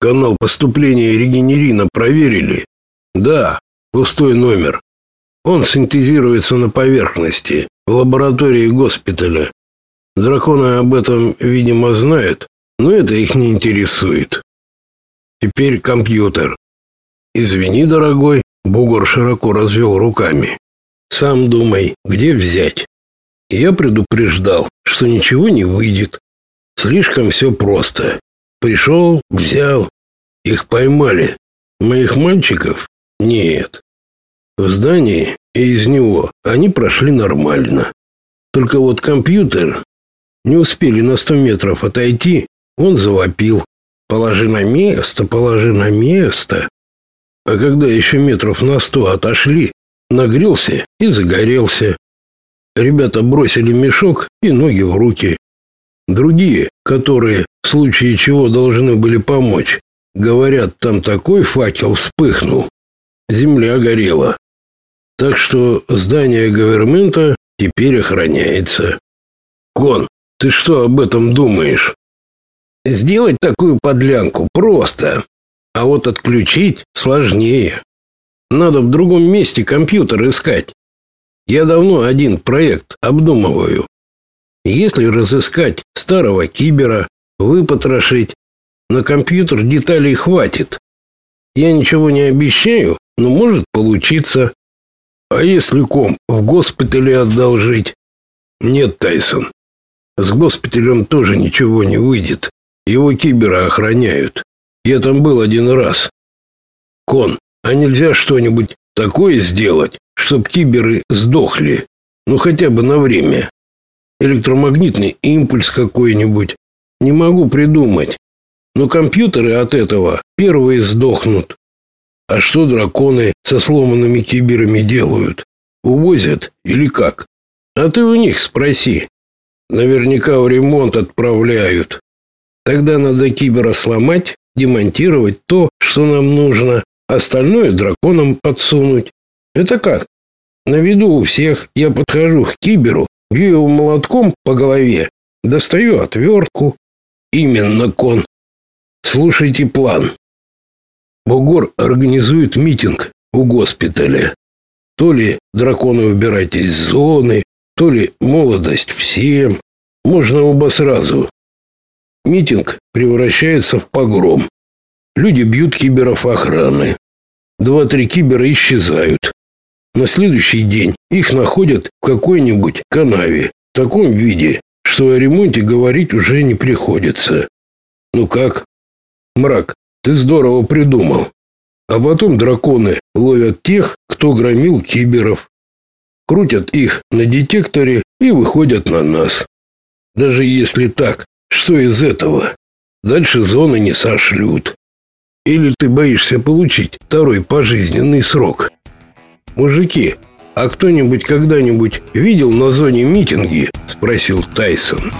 Канал поступления регенерина проверили? Да, пустой номер. Он синтезируется на поверхности, в лаборатории госпиталя. Драконы об этом, видимо, знают, но это их не интересует. Теперь компьютер. Извини, дорогой, Бугор широко развел руками. Сам думай, где взять. Я предупреждал, что ничего не выйдет. Слишком все просто. Пришел, взял. Их поймали. Моих мальчиков? Нет. В здании и из него они прошли нормально. Только вот компьютер не успели на сто метров отойти, он завопил. Положи на место, положи на место. А когда еще метров на сто отошли, нагрелся и загорелся. Ребята бросили мешок и ноги в руки. Другие, которые в случае чего должны были помочь, говорят, там такой факел вспыхнул. Земля горела. Так что здание говермента теперь охраняется. Кон, ты что об этом думаешь? Сделать такую подлянку просто, а вот отключить сложнее. Надо в другом месте компьютер искать. Я давно один проект обдумываю. Если разыскать старого кибера, выпотрошить, на компьютер деталей хватит. Я ничего не обещаю, но может получиться. А если комп в госпитале одолжить? Нет, Тайсон. С госпиталем тоже ничего не выйдет. Его кибера охраняют. Я там был один раз. Кон, а нельзя что-нибудь такое сделать, чтоб киберы сдохли? Ну хотя бы на время. Электромагнитный импульс какой-нибудь. Не могу придумать. Но компьютеры от этого первые сдохнут. А что драконы со сломанными киберами делают? Увозят или как? А ты у них спроси. Наверняка в ремонт отправляют. Тогда надо кибера сломать, демонтировать то, что нам нужно, остальное драконам подсунуть. Это как? На виду у всех я подхожу к киберу, бью молотком по голове, достаю отвертку. Именно кон. Слушайте план. Бугор организует митинг у госпиталя. То ли драконы убирать из зоны, то ли молодость всем. Можно оба сразу. Митинг превращается в погром. Люди бьют киберов охраны. Два-три кибера исчезают. На следующий день их находят в какой-нибудь канаве в таком виде, что о ремонте говорить уже не приходится. Ну как? Мрак, ты здорово придумал. А потом драконы ловят тех, кто громил киберов. Крутят их на детекторе и выходят на нас. Даже если так, что из этого? Дальше зоны не сошлют. Или ты боишься получить второй пожизненный срок? Мужики, а кто-нибудь когда-нибудь видел на зоне митинги? Спросил Тайсон.